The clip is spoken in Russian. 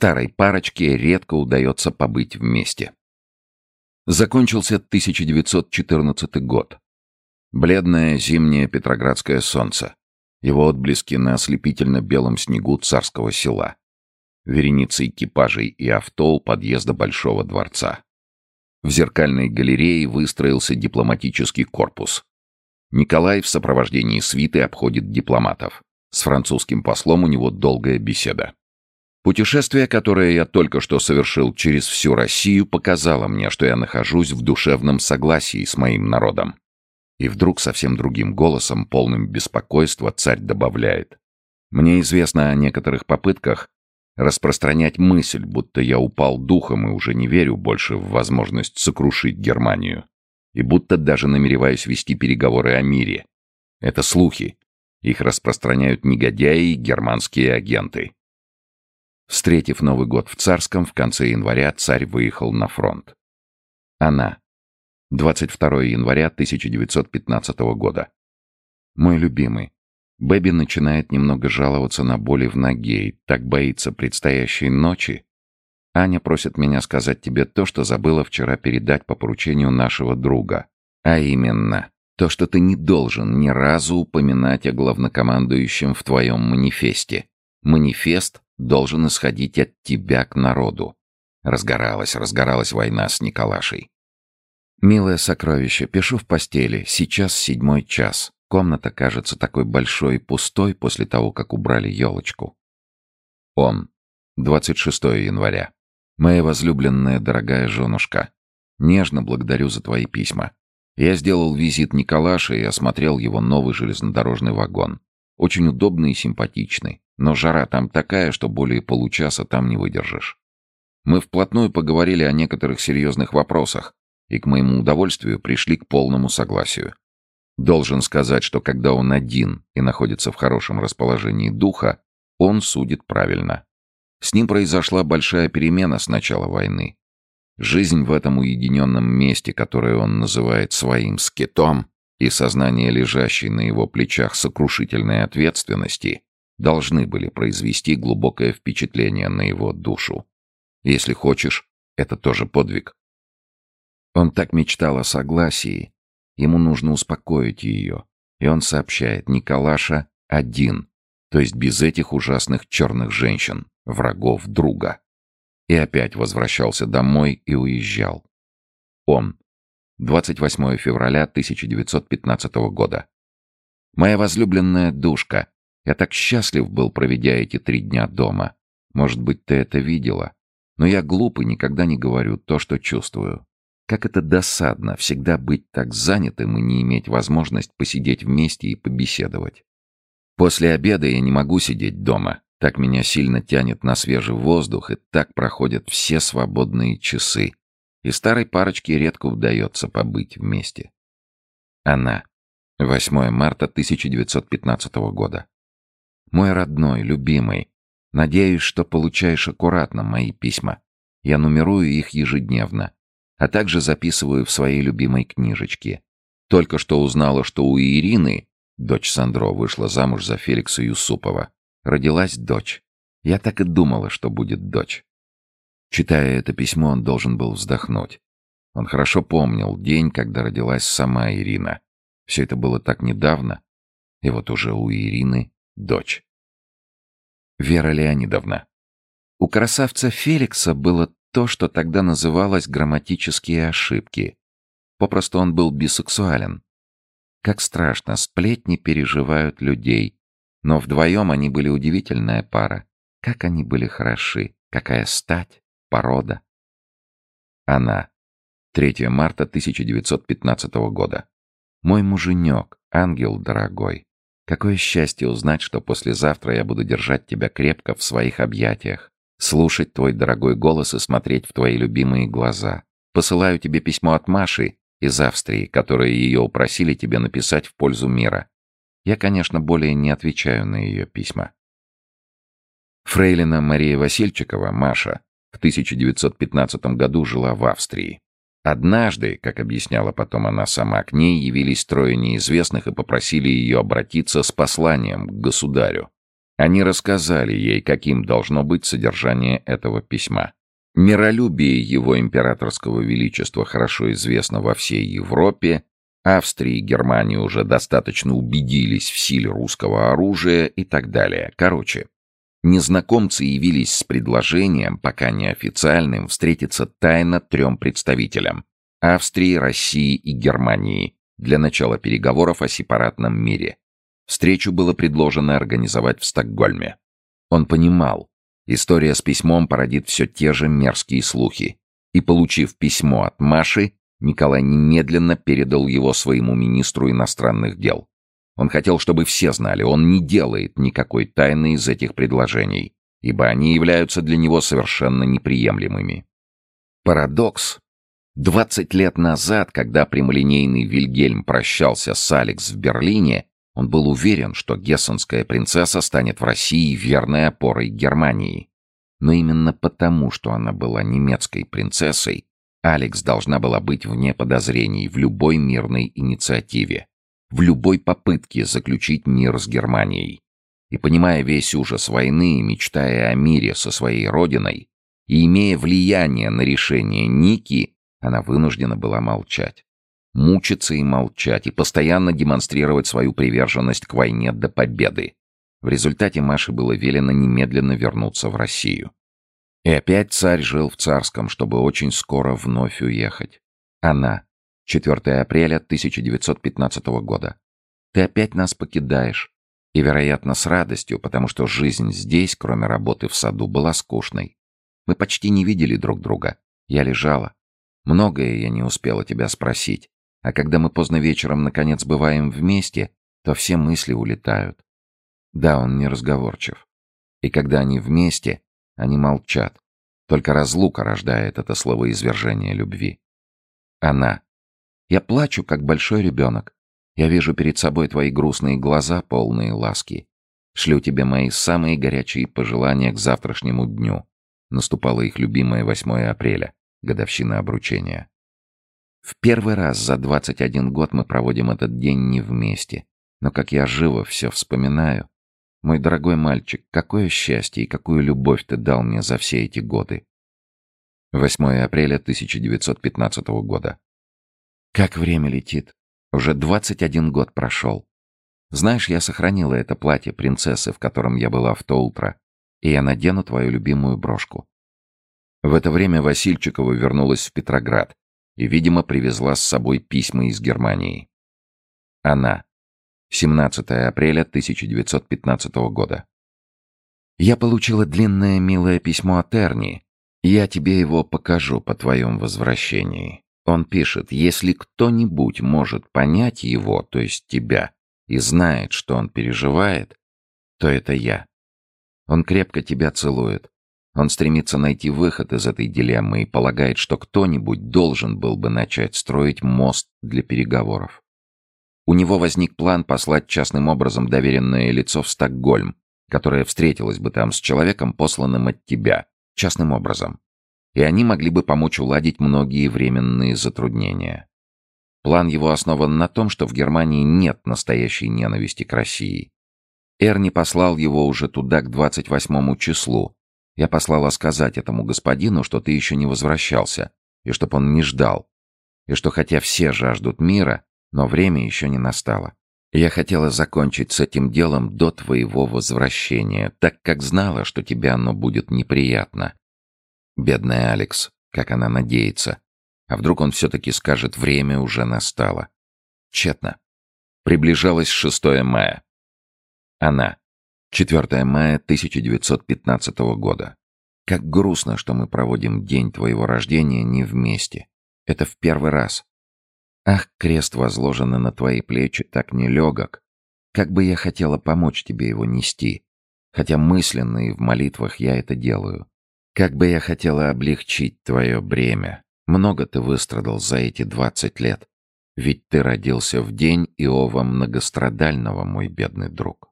Старой парочке редко удается побыть вместе. Закончился 1914 год. Бледное зимнее петроградское солнце. Его отблески на ослепительно-белом снегу царского села. Вереница экипажей и авто у подъезда Большого дворца. В зеркальной галерее выстроился дипломатический корпус. Николай в сопровождении свиты обходит дипломатов. С французским послом у него долгая беседа. Путешествие, которое я только что совершил через всю Россию, показало мне, что я нахожусь в душевном согласии с моим народом. И вдруг совсем другим голосом, полным беспокойства, царь добавляет. Мне известно о некоторых попытках распространять мысль, будто я упал духом и уже не верю больше в возможность сокрушить Германию. И будто даже намереваюсь вести переговоры о мире. Это слухи. Их распространяют негодяи и германские агенты. Встретив Новый год в Царском, в конце января царь выехал на фронт. Она. 22 января 1915 года. Мой любимый. Бэби начинает немного жаловаться на боли в ноге и так боится предстоящей ночи. Аня просит меня сказать тебе то, что забыла вчера передать по поручению нашего друга. А именно, то, что ты не должен ни разу упоминать о главнокомандующем в твоем манифесте. Манифест должен исходить от тебя к народу. Разгоралась, разгоралась война с Николашей. Милое сокровище, пишу в постели, сейчас седьмой час. Комната кажется такой большой и пустой после того, как убрали елочку. Он. 26 января. Моя возлюбленная дорогая женушка, нежно благодарю за твои письма. Я сделал визит Николаше и осмотрел его новый железнодорожный вагон. Очень удобный и симпатичный. Но жара там такая, что более получаса там не выдержишь. Мы вплотную поговорили о некоторых серьезных вопросах и, к моему удовольствию, пришли к полному согласию. Должен сказать, что когда он один и находится в хорошем расположении духа, он судит правильно. С ним произошла большая перемена с начала войны. Жизнь в этом уединенном месте, которое он называет своим скитом, и сознание лежащей на его плечах сокрушительной ответственности должны были произвести глубокое впечатление на его душу. Если хочешь, это тоже подвиг. Он так мечтал о согласии. Ему нужно успокоить ее. И он сообщает, Николаша один, то есть без этих ужасных черных женщин, врагов друга. И опять возвращался домой и уезжал. Он. 28 февраля 1915 года. Моя возлюбленная душка, я так счастлив был, проведя эти три дня дома. Может быть, ты это видела. Но я глуп и никогда не говорю то, что чувствую. Как это досадно всегда быть так занятым и не иметь возможность посидеть вместе и побеседовать. После обеда я не могу сидеть дома. Так меня сильно тянет на свежий воздух, и так проходят все свободные часы. И старой парочке редко удается побыть вместе. Она. 8 марта 1915 года. Мой родной, любимый, надеюсь, что получаешь аккуратно мои письма. Я нумерую их ежедневно, а также записываю в своей любимой книжечке. Только что узнала, что у Ирины, дочь Сандро, вышла замуж за Феликса Юсупова. Родилась дочь. Я так и думала, что будет дочь. Читая это письмо, он должен был вздохнуть. Он хорошо помнил день, когда родилась сама Ирина. Все это было так недавно. И вот уже у Ирины дочь. Вера Леонидовна. У красавца Феликса было то, что тогда называлось грамматические ошибки. Попросту он был бисексуален. Как страшно, сплетни переживают людей. Но вдвоем они были удивительная пара. Как они были хороши, какая стать, порода. Она. 3 марта 1915 года. Мой муженек, ангел дорогой. Какое счастье узнать, что послезавтра я буду держать тебя крепко в своих объятиях, слушать твой дорогой голос и смотреть в твои любимые глаза. Посылаю тебе письмо от Маши из Австрии, которые ее упросили тебе написать в пользу мира. Я, конечно, более не отвечаю на ее письма. Фрейлина Мария Васильчикова, Маша, в 1915 году жила в Австрии. Однажды, как объясняла потом она сама, к ней явились трое неизвестных и попросили ее обратиться с посланием к государю. Они рассказали ей, каким должно быть содержание этого письма. Миролюбие его императорского величества хорошо известно во всей Европе, Австрия и Германия уже достаточно убедились в силе русского оружия и так далее. Короче, незнакомцы явились с предложением, пока неофициальным, встретиться тайно трем представителям – Австрии, России и Германии – для начала переговоров о сепаратном мире. Встречу было предложено организовать в Стокгольме. Он понимал, история с письмом породит все те же мерзкие слухи. И, получив письмо от Маши, Николай немедленно передал его своему министру иностранных дел. Он хотел, чтобы все знали, он не делает никакой тайны из этих предложений, ибо они являются для него совершенно неприемлемыми. Парадокс. Двадцать лет назад, когда прямолинейный Вильгельм прощался с Алекс в Берлине, он был уверен, что гессенская принцесса станет в России верной опорой Германии. Но именно потому, что она была немецкой принцессой, Алекс должна была быть вне подозрений в любой мирной инициативе, в любой попытке заключить мир с Германией. И понимая весь ужас войны мечтая о мире со своей родиной, и имея влияние на решение Ники, она вынуждена была молчать. Мучиться и молчать, и постоянно демонстрировать свою приверженность к войне до победы. В результате Маше было велено немедленно вернуться в Россию. И опять царь жил в царском, чтобы очень скоро вновь уехать. Она. 4 апреля 1915 года. Ты опять нас покидаешь. И, вероятно, с радостью, потому что жизнь здесь, кроме работы в саду, была скучной. Мы почти не видели друг друга. Я лежала. Многое я не успела тебя спросить. А когда мы поздно вечером наконец бываем вместе, то все мысли улетают. Да, он не разговорчив. И когда они вместе, они молчат. Только разлука рождает это словоизвержение любви. Она. Я плачу, как большой ребенок. Я вижу перед собой твои грустные глаза, полные ласки. Шлю тебе мои самые горячие пожелания к завтрашнему дню. Наступало их любимое 8 апреля, годовщина обручения. В первый раз за 21 год мы проводим этот день не вместе. Но как я живо все вспоминаю, мой дорогой мальчик, какое счастье и какую любовь ты дал мне за все эти годы. 8 апреля 1915 года. Как время летит. Уже 21 год прошел. Знаешь, я сохранила это платье принцессы, в котором я была в то утро, и я надену твою любимую брошку. В это время Васильчикова вернулась в Петроград и, видимо, привезла с собой письма из Германии. Она. 17 апреля 1915 года. Я получила длинное милое письмо от Эрни. Я тебе его покажу по твоем возвращении. Он пишет, если кто-нибудь может понять его, то есть тебя, и знает, что он переживает, то это я. Он крепко тебя целует. Он стремится найти выход из этой дилеммы и полагает, что кто-нибудь должен был бы начать строить мост для переговоров. У него возник план послать частным образом доверенное лицо в Стокгольм, которое встретилось бы там с человеком, посланным от тебя, частным образом. И они могли бы помочь уладить многие временные затруднения. План его основан на том, что в Германии нет настоящей ненависти к России. Эрни послал его уже туда к 28 числу. Я послала сказать этому господину, что ты еще не возвращался, и чтоб он не ждал, и что хотя все жаждут мира, но время еще не настало. Я хотела закончить с этим делом до твоего возвращения, так как знала, что тебе оно будет неприятно. Бедная Алекс, как она надеется. А вдруг он все-таки скажет, время уже настало. Тщетно. Приближалось 6 мая. Она. 4 мая 1915 года. Как грустно, что мы проводим день твоего рождения не вместе. Это в первый раз. Ах, крест возложенный на твои плечи так нелегок. Как бы я хотела помочь тебе его нести, хотя мысленно и в молитвах я это делаю. Как бы я хотела облегчить твое бремя. Много ты выстрадал за эти двадцать лет. Ведь ты родился в день Иова многострадального, мой бедный друг.